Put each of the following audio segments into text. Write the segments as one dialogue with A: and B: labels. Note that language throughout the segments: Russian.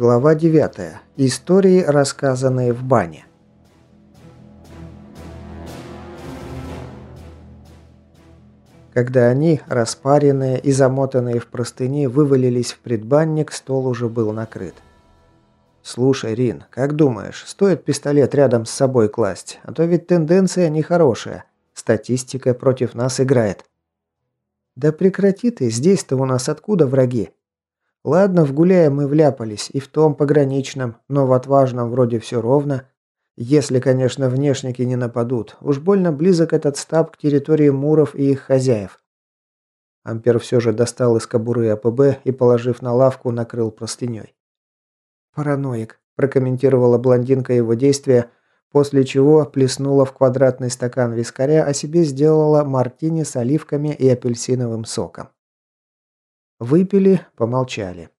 A: Глава 9. Истории, рассказанные в бане. Когда они, распаренные и замотанные в простыни, вывалились в предбанник, стол уже был накрыт. «Слушай, Рин, как думаешь, стоит пистолет рядом с собой класть? А то ведь тенденция нехорошая. Статистика против нас играет». «Да прекрати ты, здесь-то у нас откуда враги?» Ладно, в гуляе мы вляпались, и в том пограничном, но в отважном вроде все ровно. Если, конечно, внешники не нападут. Уж больно близок этот стаб к территории муров и их хозяев. Ампер все же достал из кобуры АПБ и, положив на лавку, накрыл простыней. «Параноик», – прокомментировала блондинка его действия, после чего плеснула в квадратный стакан вискаря, а себе сделала мартини с оливками и апельсиновым соком. Выпили, помолчали.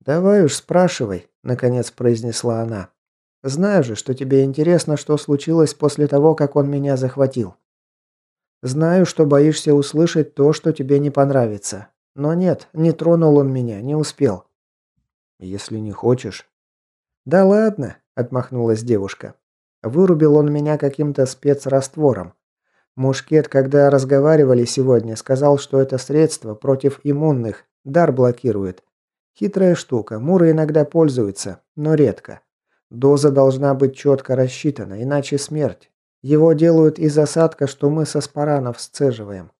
A: «Давай уж спрашивай», – наконец произнесла она. «Знаю же, что тебе интересно, что случилось после того, как он меня захватил. Знаю, что боишься услышать то, что тебе не понравится. Но нет, не тронул он меня, не успел». «Если не хочешь». «Да ладно», – отмахнулась девушка. «Вырубил он меня каким-то спецраствором. Мушкет, когда разговаривали сегодня, сказал, что это средство против иммунных, дар блокирует. Хитрая штука, муры иногда пользуются, но редко. Доза должна быть четко рассчитана, иначе смерть. Его делают из осадка, что мы со спаранов сцеживаем.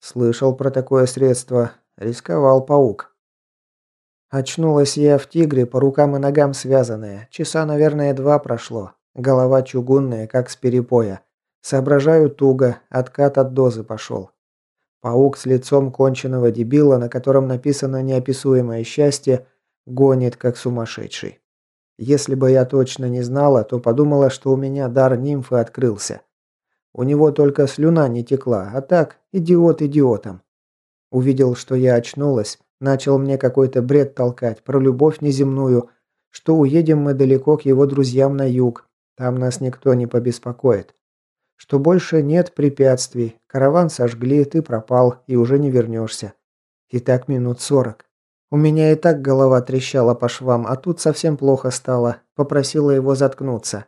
A: Слышал про такое средство, рисковал паук. Очнулась я в тигре, по рукам и ногам связанная. Часа, наверное, два прошло. Голова чугунная, как с перепоя. Соображаю туго, откат от дозы пошел. Паук с лицом конченого дебила, на котором написано неописуемое счастье, гонит как сумасшедший. Если бы я точно не знала, то подумала, что у меня дар нимфы открылся. У него только слюна не текла, а так, идиот идиотом. Увидел, что я очнулась, начал мне какой-то бред толкать про любовь неземную, что уедем мы далеко к его друзьям на юг, там нас никто не побеспокоит что больше нет препятствий, караван сожгли, ты пропал и уже не вернешься. И так минут сорок. У меня и так голова трещала по швам, а тут совсем плохо стало. Попросила его заткнуться.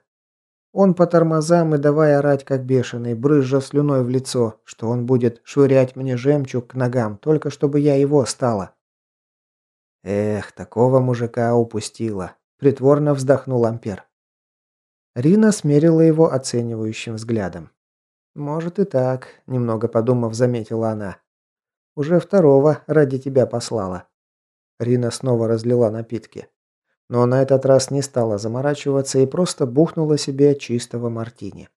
A: Он по тормозам и давай орать как бешеный, брызжа слюной в лицо, что он будет швырять мне жемчуг к ногам, только чтобы я его стала. Эх, такого мужика упустила. Притворно вздохнул Ампер. Рина смерила его оценивающим взглядом. «Может и так», – немного подумав, заметила она. «Уже второго ради тебя послала». Рина снова разлила напитки. Но на этот раз не стала заморачиваться и просто бухнула себе чистого мартини.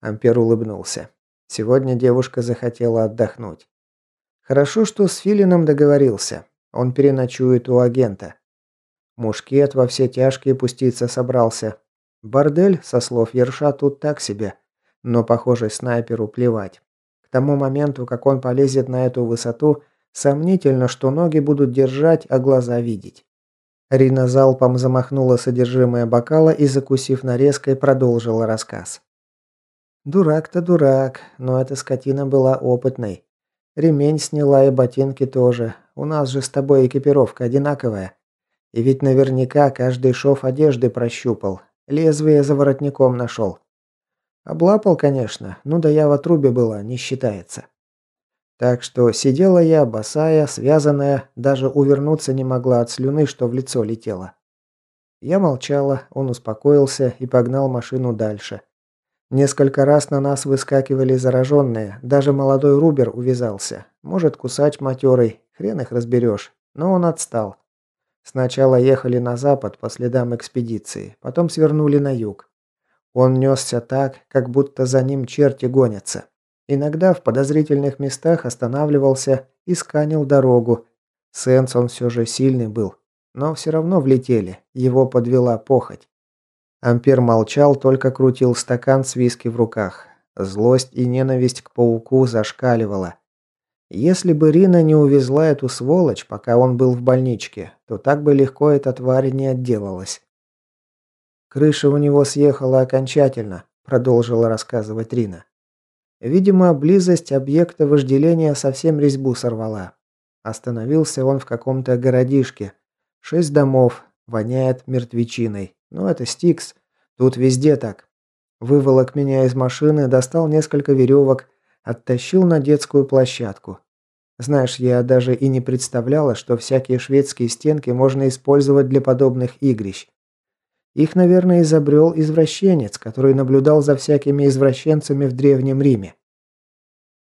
A: Ампер улыбнулся. Сегодня девушка захотела отдохнуть. Хорошо, что с Филином договорился. Он переночует у агента. Мушкет во все тяжкие пуститься собрался, Бордель, со слов Ерша, тут так себе. Но, похоже, снайперу плевать. К тому моменту, как он полезет на эту высоту, сомнительно, что ноги будут держать, а глаза видеть. Рина залпом замахнула содержимое бокала и, закусив нарезкой, продолжила рассказ. «Дурак-то дурак, но эта скотина была опытной. Ремень сняла и ботинки тоже. У нас же с тобой экипировка одинаковая. И ведь наверняка каждый шов одежды прощупал, Лезвие за воротником нашел. Облапал, конечно, ну да я в отрубе была, не считается. Так что сидела я, босая, связанная, даже увернуться не могла от слюны, что в лицо летела. Я молчала, он успокоился и погнал машину дальше. Несколько раз на нас выскакивали зараженные, даже молодой Рубер увязался. Может, кусач матерый, хрен их разберешь, но он отстал. Сначала ехали на запад по следам экспедиции, потом свернули на юг. Он несся так, как будто за ним черти гонятся. Иногда в подозрительных местах останавливался и сканил дорогу. Сенс он все же сильный был, но все равно влетели, его подвела похоть. Ампер молчал, только крутил стакан с виски в руках. Злость и ненависть к пауку зашкаливала. Если бы Рина не увезла эту сволочь, пока он был в больничке, то так бы легко эта тварь не отделалась. «Крыша у него съехала окончательно», – продолжила рассказывать Рина. Видимо, близость объекта вожделения совсем резьбу сорвала. Остановился он в каком-то городишке. Шесть домов, воняет мертвечиной. Но это Стикс. Тут везде так. Выволок меня из машины, достал несколько веревок, оттащил на детскую площадку. Знаешь, я даже и не представляла, что всякие шведские стенки можно использовать для подобных игрищ. Их, наверное, изобрел извращенец, который наблюдал за всякими извращенцами в Древнем Риме.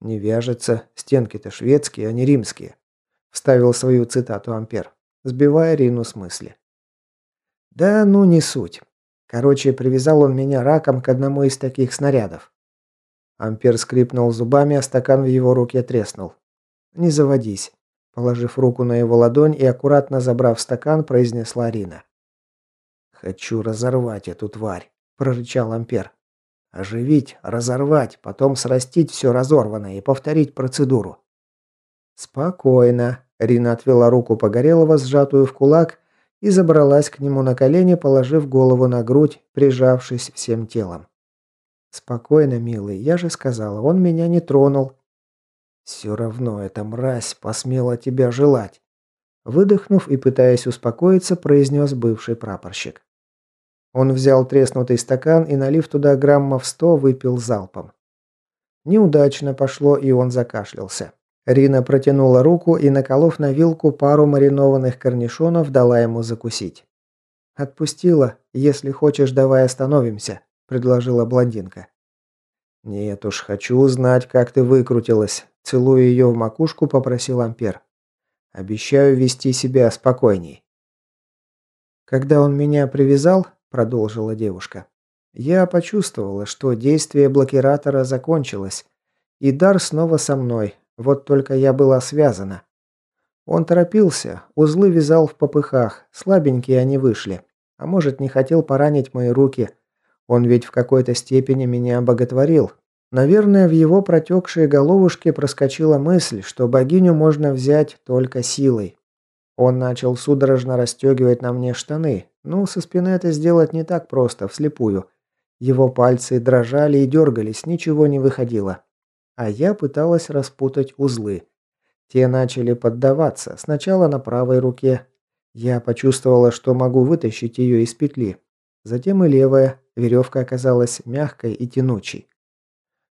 A: «Не вяжется, стенки-то шведские, а не римские», – вставил свою цитату Ампер, сбивая Рину с мысли. «Да ну не суть. Короче, привязал он меня раком к одному из таких снарядов». Ампер скрипнул зубами, а стакан в его руке треснул. «Не заводись», – положив руку на его ладонь и аккуратно забрав стакан, произнесла Рина. «Хочу разорвать эту тварь», – прорычал Ампер. Оживить, разорвать, потом срастить все разорванное и повторить процедуру. Спокойно. Рина отвела руку Погорелого, сжатую в кулак, и забралась к нему на колени, положив голову на грудь, прижавшись всем телом. «Спокойно, милый, я же сказала, он меня не тронул». «Все равно эта мразь посмела тебя желать». Выдохнув и пытаясь успокоиться, произнес бывший прапорщик. Он взял треснутый стакан и, налив туда граммов сто, выпил залпом. Неудачно пошло, и он закашлялся. Рина протянула руку и, наколов на вилку пару маринованных корнишонов, дала ему закусить. «Отпустила. Если хочешь, давай остановимся», – предложила блондинка. «Нет уж, хочу узнать, как ты выкрутилась», – целуя ее в макушку, попросил Ампер. «Обещаю вести себя спокойней». Когда он меня привязал, продолжила девушка. Я почувствовала, что действие блокиратора закончилось, и дар снова со мной, вот только я была связана. Он торопился, узлы вязал в попыхах, слабенькие они вышли. А может, не хотел поранить мои руки. Он ведь в какой-то степени меня боготворил. Наверное, в его протекшей головушке проскочила мысль, что богиню можно взять только силой. Он начал судорожно расстегивать на мне штаны, ну, со спины это сделать не так просто, вслепую. Его пальцы дрожали и дергались, ничего не выходило. А я пыталась распутать узлы. Те начали поддаваться, сначала на правой руке. Я почувствовала, что могу вытащить ее из петли. Затем и левая, веревка оказалась мягкой и тянучей.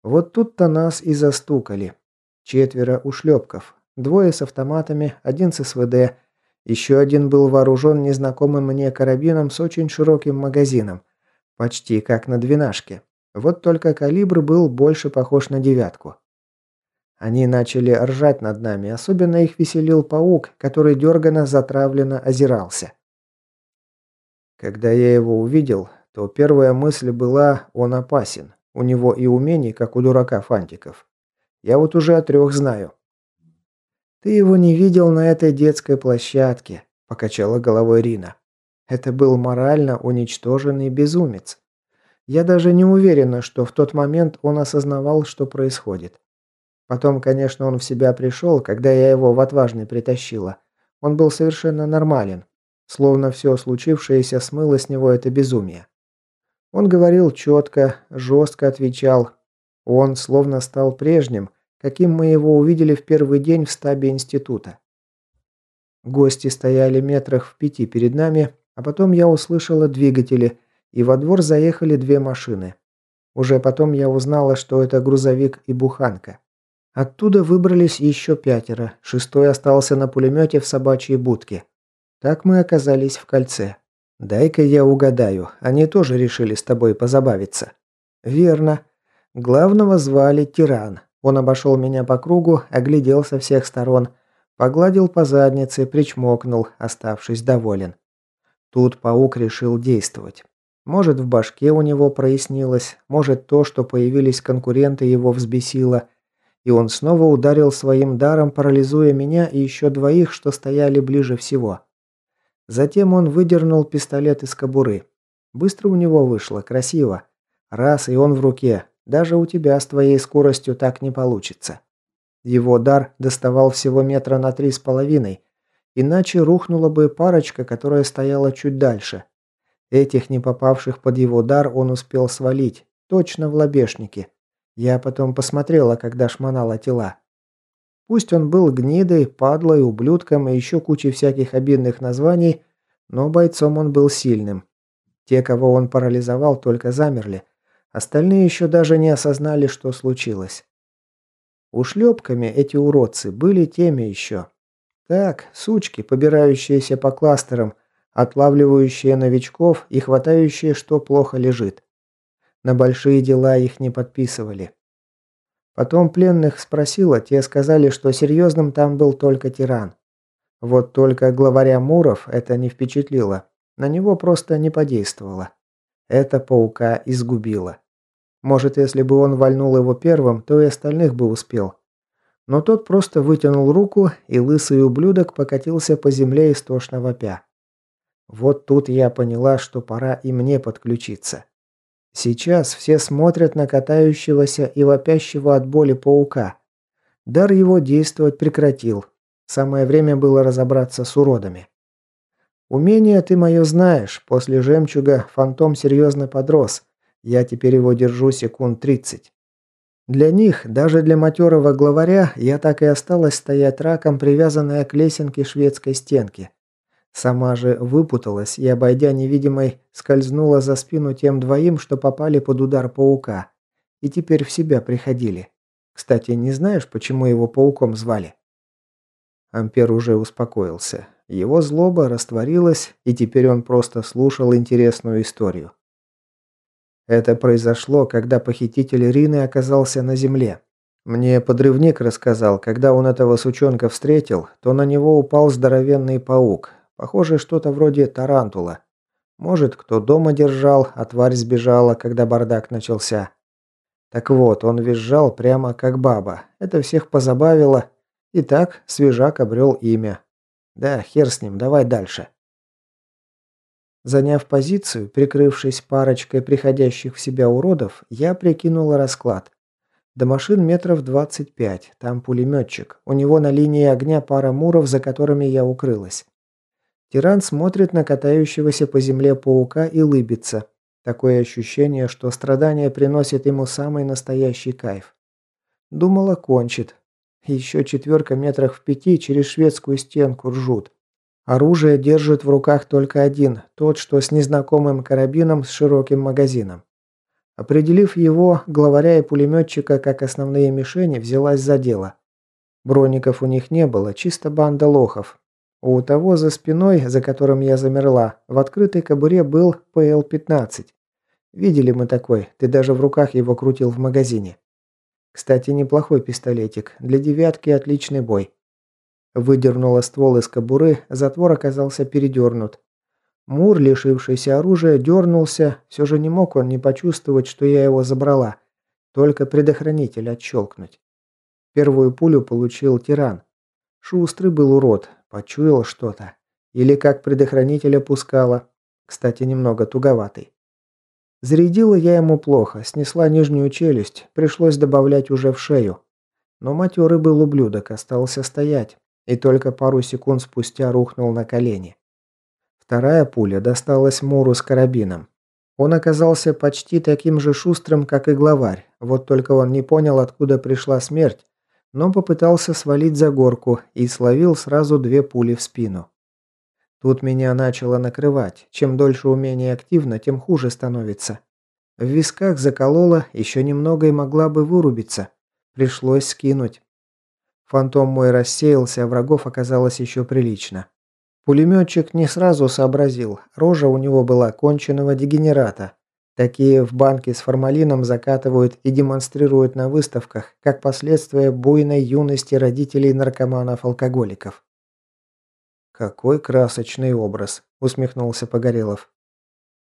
A: Вот тут-то нас и застукали. Четверо ушлепков. Двое с автоматами, один с СВД – еще один был вооружен незнакомым мне карабином с очень широким магазином, почти как на двенашке. Вот только калибр был больше похож на девятку. Они начали ржать над нами, особенно их веселил паук, который дерганно затравленно озирался. Когда я его увидел, то первая мысль была «он опасен». У него и умений, как у дурака Фантиков. Я вот уже о трех знаю. «Ты его не видел на этой детской площадке», – покачала головой Рина. «Это был морально уничтоженный безумец. Я даже не уверена, что в тот момент он осознавал, что происходит. Потом, конечно, он в себя пришел, когда я его в отважный притащила. Он был совершенно нормален. Словно все случившееся смыло с него это безумие. Он говорил четко, жестко отвечал. Он словно стал прежним – каким мы его увидели в первый день в стабе института. Гости стояли метрах в пяти перед нами, а потом я услышала двигатели, и во двор заехали две машины. Уже потом я узнала, что это грузовик и буханка. Оттуда выбрались еще пятеро, шестой остался на пулемете в собачьей будке. Так мы оказались в кольце. Дай-ка я угадаю, они тоже решили с тобой позабавиться. Верно. Главного звали Тиран, он обошел меня по кругу, оглядел со всех сторон, погладил по заднице, причмокнул, оставшись доволен. Тут паук решил действовать. Может, в башке у него прояснилось, может, то, что появились конкуренты, его взбесило, и он снова ударил своим даром, парализуя меня и еще двоих, что стояли ближе всего. Затем он выдернул пистолет из кобуры. Быстро у него вышло, красиво. Раз, и он в руке, даже у тебя с твоей скоростью так не получится. Его дар доставал всего метра на три с половиной, иначе рухнула бы парочка, которая стояла чуть дальше. Этих не попавших под его дар он успел свалить, точно в лобешнике. Я потом посмотрела, когда шмонала тела. Пусть он был гнидой, падлой, ублюдком и еще кучей всяких обидных названий, но бойцом он был сильным. Те, кого он парализовал, только замерли. Остальные еще даже не осознали, что случилось. Ушлепками эти уродцы были теми еще. Так, сучки, побирающиеся по кластерам, отлавливающие новичков и хватающие, что плохо лежит. На большие дела их не подписывали. Потом пленных спросила, те сказали, что серьезным там был только тиран. Вот только главаря Муров это не впечатлило. На него просто не подействовало. Это паука изгубило. Может, если бы он вальнул его первым, то и остальных бы успел. Но тот просто вытянул руку, и лысый ублюдок покатился по земле истошно вопя. Вот тут я поняла, что пора и мне подключиться. Сейчас все смотрят на катающегося и вопящего от боли паука. Дар его действовать прекратил. Самое время было разобраться с уродами. Умение ты мое знаешь. После жемчуга фантом серьезно подрос. Я теперь его держу секунд 30. Для них, даже для матерого главаря, я так и осталась стоять раком, привязанная к лесенке шведской стенки. Сама же выпуталась и, обойдя невидимой, скользнула за спину тем двоим, что попали под удар паука. И теперь в себя приходили. Кстати, не знаешь, почему его пауком звали? Ампер уже успокоился. Его злоба растворилась, и теперь он просто слушал интересную историю. Это произошло, когда похититель Рины оказался на земле. Мне подрывник рассказал, когда он этого сучонка встретил, то на него упал здоровенный паук, Похоже, что-то вроде тарантула. Может, кто дома держал, а тварь сбежала, когда бардак начался. Так вот, он визжал прямо как баба. Это всех позабавило. И так свежак обрел имя. Да, хер с ним, давай дальше. Заняв позицию, прикрывшись парочкой приходящих в себя уродов, я прикинула расклад. До машин метров 25, там пулеметчик. У него на линии огня пара муров, за которыми я укрылась. Тиран смотрит на катающегося по земле паука и лыбится. Такое ощущение, что страдание приносит ему самый настоящий кайф. Думала, кончит. Еще четверка метрах в пяти через шведскую стенку ржут. Оружие держит в руках только один, тот, что с незнакомым карабином с широким магазином. Определив его, главаря и пулеметчика как основные мишени, взялась за дело. Броников у них не было, чисто банда лохов, у того за спиной, за которым я замерла, в открытой кобуре был ПЛ-15. Видели мы такой, ты даже в руках его крутил в магазине. Кстати, неплохой пистолетик, для девятки отличный бой. Выдернула ствол из кобуры, затвор оказался передернут. Мур, лишившийся оружия, дернулся, все же не мог он не почувствовать, что я его забрала. Только предохранитель отщелкнуть. Первую пулю получил тиран. Шустрый был урод, Почуял что-то. Или как предохранитель опускала. Кстати, немного туговатый. Зарядила я ему плохо, снесла нижнюю челюсть, пришлось добавлять уже в шею. Но матерый был ублюдок, остался стоять. И только пару секунд спустя рухнул на колени. Вторая пуля досталась Муру с карабином. Он оказался почти таким же шустрым, как и главарь. Вот только он не понял, откуда пришла смерть, но попытался свалить за горку и словил сразу две пули в спину. Тут меня начало накрывать. Чем дольше умение активно, тем хуже становится. В висках закололо, еще немного и могла бы вырубиться. Пришлось скинуть. Фантом мой рассеялся, а врагов оказалось еще прилично. Пулеметчик не сразу сообразил. Рожа у него была конченного дегенерата. Такие в банке с формалином закатывают и демонстрируют на выставках, как последствия буйной юности родителей наркоманов-алкоголиков. «Какой красочный образ!» – усмехнулся Погорелов.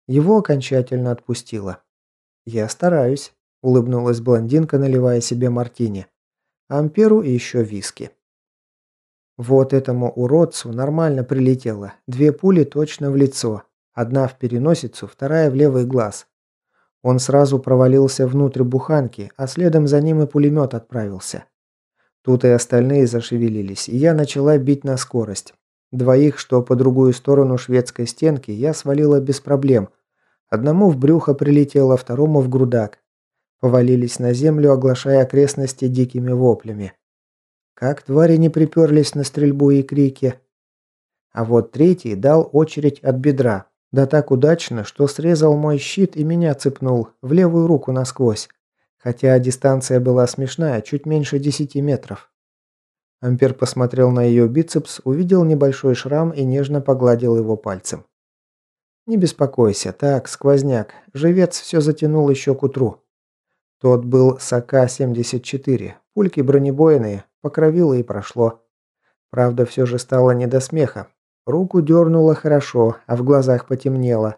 A: Его окончательно отпустило. «Я стараюсь», – улыбнулась блондинка, наливая себе мартини. «Амперу и еще виски». Вот этому уродцу нормально прилетело. Две пули точно в лицо. Одна в переносицу, вторая в левый глаз. Он сразу провалился внутрь буханки, а следом за ним и пулемет отправился. Тут и остальные зашевелились, и я начала бить на скорость. Двоих, что по другую сторону шведской стенки, я свалила без проблем. Одному в брюхо прилетело, второму в грудак. Повалились на землю, оглашая окрестности дикими воплями. Как твари не приперлись на стрельбу и крики. А вот третий дал очередь от бедра. Да так удачно, что срезал мой щит и меня цепнул в левую руку насквозь. Хотя дистанция была смешная, чуть меньше 10 метров. Ампер посмотрел на ее бицепс, увидел небольшой шрам и нежно погладил его пальцем. «Не беспокойся, так, сквозняк. Живец все затянул еще к утру». Тот был с АК-74. Пульки бронебойные, покровило и прошло. Правда, все же стало не до смеха. Руку дернуло хорошо, а в глазах потемнело.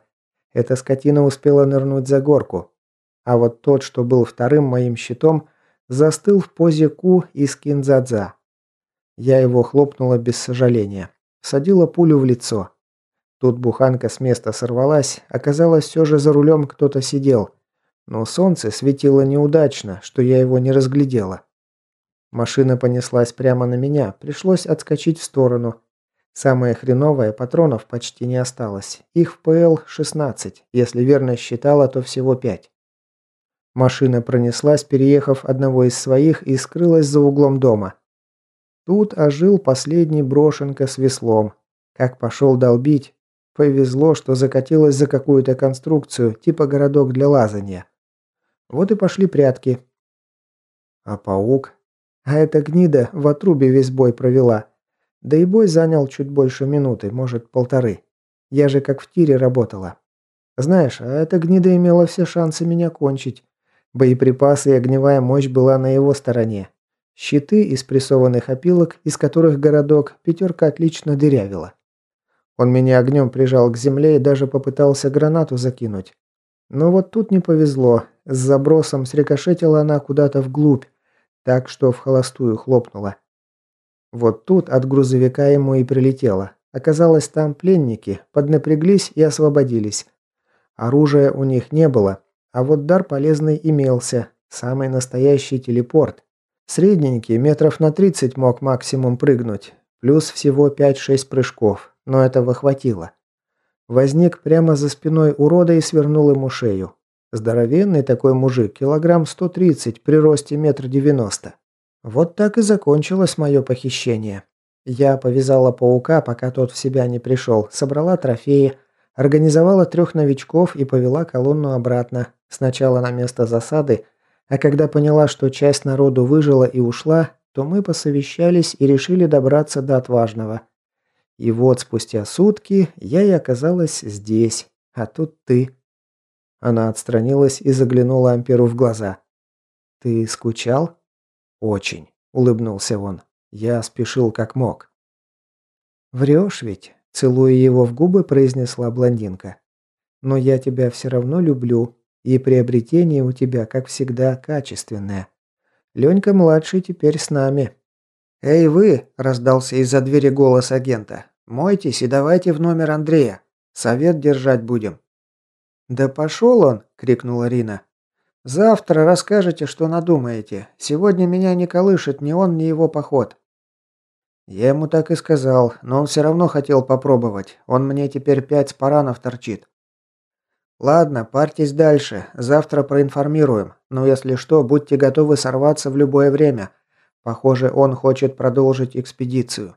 A: Эта скотина успела нырнуть за горку. А вот тот, что был вторым моим щитом, застыл в позе ку из кинзадза. Я его хлопнула без сожаления. Садила пулю в лицо. Тут буханка с места сорвалась, оказалось, все же за рулем кто-то сидел. Но солнце светило неудачно, что я его не разглядела. Машина понеслась прямо на меня, пришлось отскочить в сторону. Самое хреновое, патронов почти не осталось. Их в ПЛ 16, если верно считала, то всего 5. Машина пронеслась, переехав одного из своих и скрылась за углом дома. Тут ожил последний брошенка с веслом. Как пошел долбить. Повезло, что закатилась за какую-то конструкцию, типа городок для лазания. Вот и пошли прятки. А паук? А эта гнида в отрубе весь бой провела. Да и бой занял чуть больше минуты, может, полторы. Я же как в тире работала. Знаешь, а эта гнида имела все шансы меня кончить. Боеприпасы и огневая мощь была на его стороне. Щиты из прессованных опилок, из которых городок пятерка отлично дырявила. Он меня огнем прижал к земле и даже попытался гранату закинуть. Но вот тут не повезло. С забросом срикошетила она куда-то вглубь, так что в холостую хлопнула. Вот тут от грузовика ему и прилетело. Оказалось, там пленники, поднапряглись и освободились. Оружия у них не было, а вот дар полезный имелся, самый настоящий телепорт. Средненький, метров на 30 мог максимум прыгнуть, плюс всего 5-6 прыжков, но этого хватило. Возник прямо за спиной урода и свернул ему шею. Здоровенный такой мужик, килограмм 130 при росте метр девяносто. Вот так и закончилось мое похищение. Я повязала паука, пока тот в себя не пришел, собрала трофеи, организовала трех новичков и повела колонну обратно, сначала на место засады, а когда поняла, что часть народу выжила и ушла, то мы посовещались и решили добраться до отважного. И вот спустя сутки я и оказалась здесь, а тут ты. Она отстранилась и заглянула Амперу в глаза. «Ты скучал?» «Очень», – улыбнулся он. «Я спешил как мог». «Врешь ведь?» – целуя его в губы, произнесла блондинка. «Но я тебя все равно люблю, и приобретение у тебя, как всегда, качественное. Ленька-младший теперь с нами». «Эй вы!» – раздался из-за двери голос агента. «Мойтесь и давайте в номер Андрея. Совет держать будем». «Да пошел он!» – крикнула Рина. Завтра расскажете, что надумаете. Сегодня меня не колышет ни он, ни его поход». Я ему так и сказал, но он все равно хотел попробовать. Он мне теперь пять спаранов торчит. Ладно, парьтесь дальше. Завтра проинформируем. Но если что, будьте готовы сорваться в любое время. Похоже, он хочет продолжить экспедицию.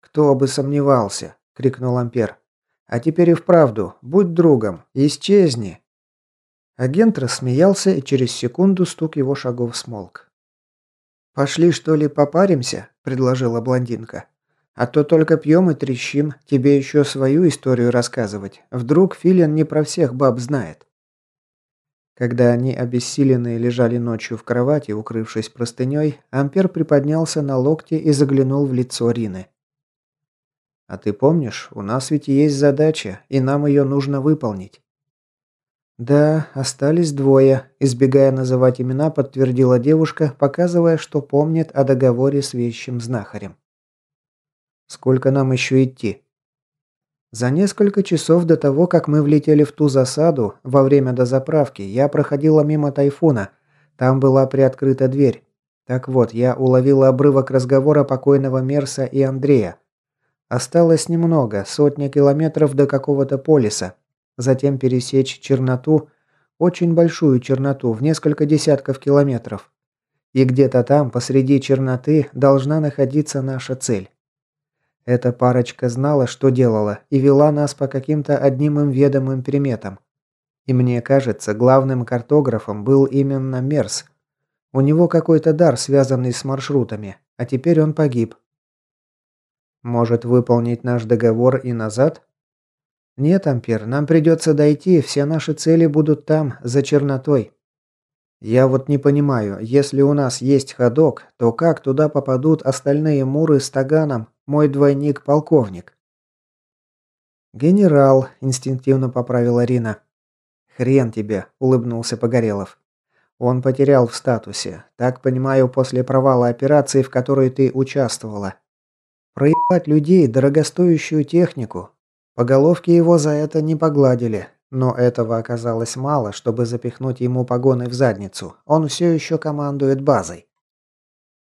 A: Кто бы сомневался, крикнул Ампер. А теперь и вправду, будь другом, исчезни. Агент рассмеялся, и через секунду стук его шагов смолк. «Пошли, что ли, попаримся?» – предложила блондинка. «А то только пьем и трещим, тебе еще свою историю рассказывать. Вдруг Филин не про всех баб знает». Когда они обессиленные лежали ночью в кровати, укрывшись простыней, Ампер приподнялся на локте и заглянул в лицо Рины. «А ты помнишь, у нас ведь есть задача, и нам ее нужно выполнить. «Да, остались двое», – избегая называть имена, подтвердила девушка, показывая, что помнит о договоре с вещим знахарем. «Сколько нам еще идти?» За несколько часов до того, как мы влетели в ту засаду, во время дозаправки, я проходила мимо тайфуна. Там была приоткрыта дверь. Так вот, я уловила обрывок разговора покойного Мерса и Андрея. Осталось немного, сотня километров до какого-то полиса затем пересечь черноту, очень большую черноту в несколько десятков километров. И где-то там, посреди черноты, должна находиться наша цель. Эта парочка знала, что делала, и вела нас по каким-то одним им ведомым приметам. И мне кажется, главным картографом был именно Мерс. У него какой-то дар, связанный с маршрутами, а теперь он погиб. Может выполнить наш договор и назад? Нет, Ампер, нам придется дойти, все наши цели будут там, за чернотой. Я вот не понимаю, если у нас есть ходок, то как туда попадут остальные муры с таганом, мой двойник-полковник? Генерал, инстинктивно поправила Рина. Хрен тебе, улыбнулся Погорелов. Он потерял в статусе. Так понимаю, после провала операции, в которой ты участвовала. Проебать людей, дорогостоящую технику. По головке его за это не погладили. Но этого оказалось мало, чтобы запихнуть ему погоны в задницу. Он все еще командует базой.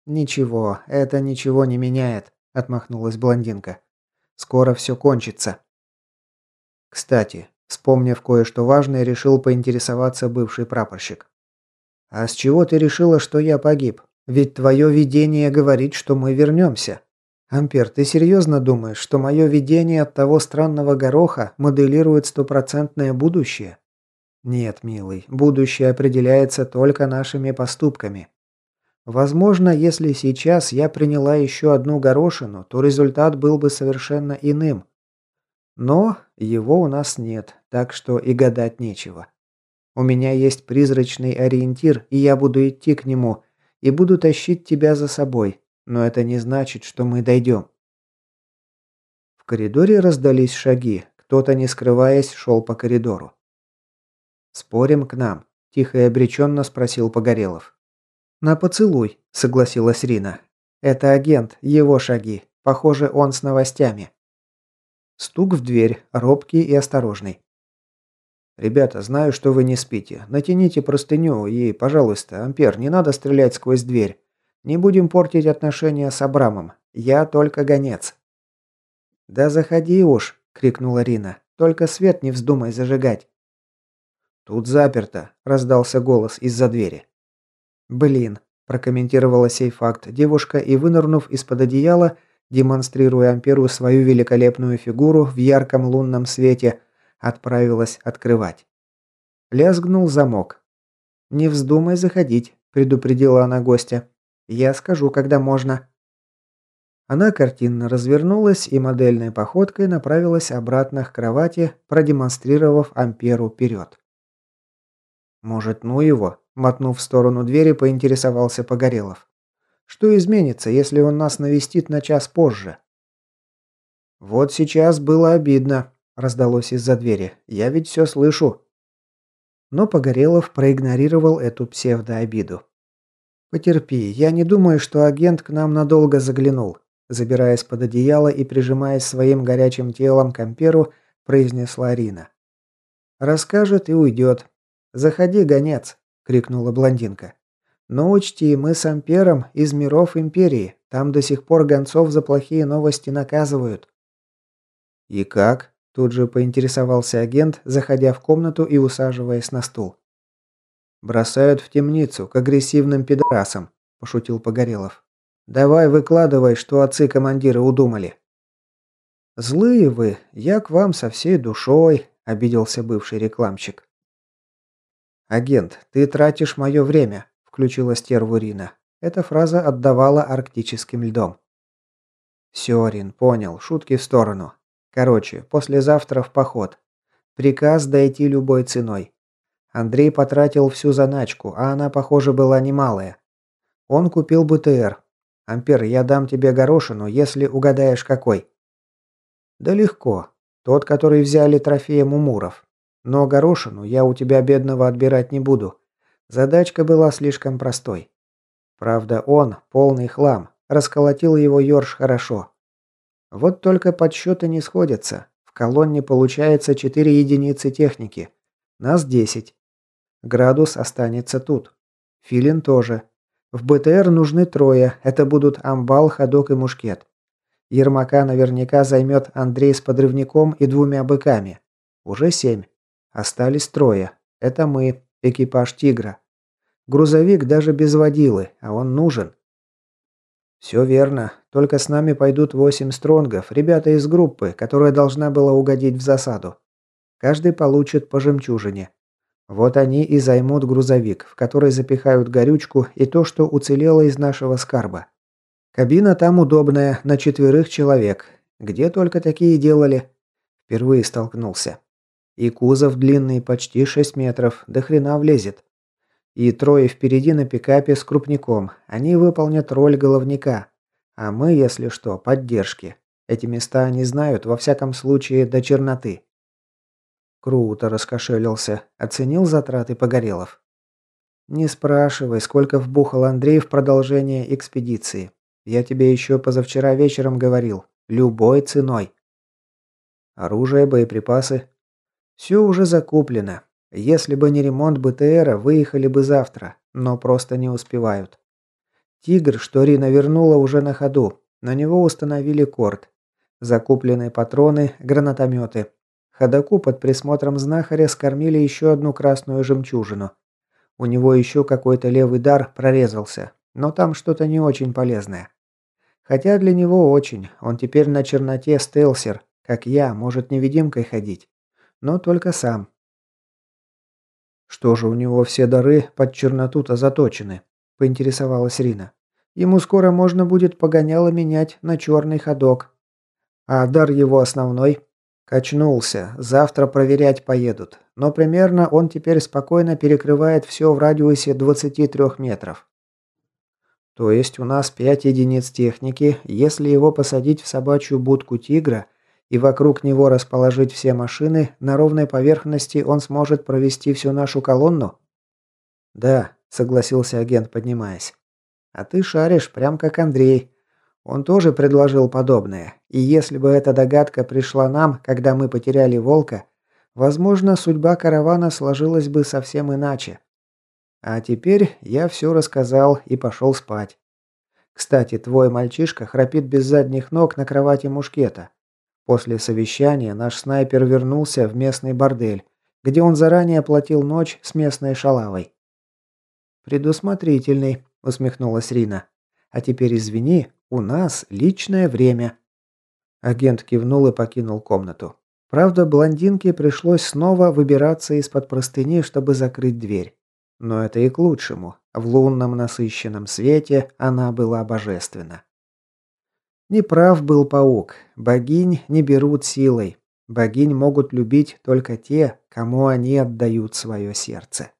A: «Ничего, это ничего не меняет», – отмахнулась блондинка. «Скоро все кончится». Кстати, вспомнив кое-что важное, решил поинтересоваться бывший прапорщик. «А с чего ты решила, что я погиб? Ведь твое видение говорит, что мы вернемся». «Ампер, ты серьезно думаешь, что мое видение от того странного гороха моделирует стопроцентное будущее?» «Нет, милый, будущее определяется только нашими поступками. Возможно, если сейчас я приняла еще одну горошину, то результат был бы совершенно иным. Но его у нас нет, так что и гадать нечего. У меня есть призрачный ориентир, и я буду идти к нему, и буду тащить тебя за собой, но это не значит, что мы дойдем. В коридоре раздались шаги. Кто-то, не скрываясь, шел по коридору. «Спорим к нам?» – тихо и обреченно спросил Погорелов. «На поцелуй», – согласилась Рина. «Это агент, его шаги. Похоже, он с новостями». Стук в дверь, робкий и осторожный. «Ребята, знаю, что вы не спите. Натяните простыню и, пожалуйста, Ампер, не надо стрелять сквозь дверь. Не будем портить отношения с Абрамом. Я только гонец». «Да заходи уж!» – крикнула Рина. «Только свет не вздумай зажигать». «Тут заперто», – раздался голос из-за двери. «Блин», – прокомментировала сей факт девушка и, вынырнув из-под одеяла, демонстрируя Амперу свою великолепную фигуру в ярком лунном свете, отправилась открывать. Лязгнул замок. «Не вздумай заходить», – предупредила она гостя. Я скажу, когда можно». Она картинно развернулась и модельной походкой направилась обратно к кровати, продемонстрировав Амперу вперед. «Может, ну его?» – мотнув в сторону двери, поинтересовался Погорелов. «Что изменится, если он нас навестит на час позже?» «Вот сейчас было обидно», – раздалось из-за двери. «Я ведь все слышу». Но Погорелов проигнорировал эту псевдообиду. «Потерпи, я не думаю, что агент к нам надолго заглянул», забираясь под одеяло и прижимаясь своим горячим телом к амперу, произнесла Рина. «Расскажет и уйдет. Заходи, гонец», — крикнула блондинка. «Но учти, мы с ампером из миров Империи. Там до сих пор гонцов за плохие новости наказывают». «И как?» – тут же поинтересовался агент, заходя в комнату и усаживаясь на стул. «Бросают в темницу, к агрессивным пидорасам», – пошутил Погорелов. «Давай выкладывай, что отцы-командиры удумали». «Злые вы, я к вам со всей душой», – обиделся бывший рекламщик. «Агент, ты тратишь мое время», – включила стерву Рина. Эта фраза отдавала арктическим льдом. «Все, Рин, понял, шутки в сторону. Короче, послезавтра в поход. Приказ дойти любой ценой. Андрей потратил всю заначку, а она, похоже, была немалая. Он купил БТР. Ампер, я дам тебе горошину, если угадаешь какой. Да легко. Тот, который взяли трофеем у Муров. Но горошину я у тебя бедного отбирать не буду. Задачка была слишком простой. Правда, он, полный хлам, расколотил его Йорш хорошо. Вот только подсчеты не сходятся. В колонне получается 4 единицы техники. Нас 10. Градус останется тут. Филин тоже. В БТР нужны трое. Это будут Амбал, Ходок и Мушкет. Ермака наверняка займет Андрей с подрывником и двумя быками. Уже семь. Остались трое. Это мы, экипаж «Тигра». Грузовик даже без водилы, а он нужен. Все верно. Только с нами пойдут восемь стронгов, ребята из группы, которая должна была угодить в засаду. Каждый получит по жемчужине. Вот они и займут грузовик, в который запихают горючку и то, что уцелело из нашего скарба. Кабина там удобная, на четверых человек. Где только такие делали. Впервые столкнулся. И кузов длинный, почти 6 метров, до хрена влезет. И трое впереди на пикапе с крупником. Они выполнят роль головника. А мы, если что, поддержки. Эти места они знают, во всяком случае, до черноты. Круто раскошелился. Оценил затраты Погорелов. Не спрашивай, сколько вбухал Андрей в продолжение экспедиции. Я тебе еще позавчера вечером говорил. Любой ценой. Оружие, боеприпасы. Все уже закуплено. Если бы не ремонт БТРа, выехали бы завтра, но просто не успевают. Тигр, что Рина вернула уже на ходу. На него установили корд. Закупленные патроны, гранатометы. Ходаку под присмотром знахаря скормили еще одну красную жемчужину. У него еще какой-то левый дар прорезался, но там что-то не очень полезное. Хотя для него очень, он теперь на черноте стелсер, как я, может невидимкой ходить. Но только сам. Что же у него все дары под черноту-то заточены? Поинтересовалась Рина. Ему скоро можно будет погоняло менять на черный ходок. А дар его основной? Качнулся. Завтра проверять поедут. Но примерно он теперь спокойно перекрывает все в радиусе 23 метров. То есть у нас 5 единиц техники, если его посадить в собачью будку тигра и вокруг него расположить все машины, на ровной поверхности он сможет провести всю нашу колонну? Да, согласился агент, поднимаясь. А ты шаришь, прям как Андрей. Он тоже предложил подобное. И если бы эта догадка пришла нам, когда мы потеряли волка, возможно, судьба каравана сложилась бы совсем иначе. А теперь я все рассказал и пошел спать. Кстати, твой мальчишка храпит без задних ног на кровати мушкета. После совещания наш снайпер вернулся в местный бордель, где он заранее оплатил ночь с местной шалавой. «Предусмотрительный», — усмехнулась Рина. «А теперь извини, у нас личное время». Агент кивнул и покинул комнату. Правда, блондинке пришлось снова выбираться из-под простыни, чтобы закрыть дверь. Но это и к лучшему. В лунном насыщенном свете она была божественна. Неправ был паук. Богинь не берут силой. Богинь могут любить только те, кому они отдают свое сердце.